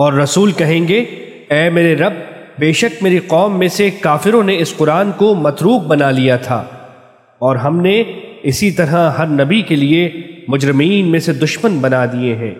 اور رسول کہیں گے، اے میرے رب، بے شک میری قوم میں سے کافروں نے اس قرآن کو متروک بنا لیا تھا۔ اور ہم نے اسی طرح ہر نبی کے لیے مجرمین میں سے دشمن بنا دیے ہیں۔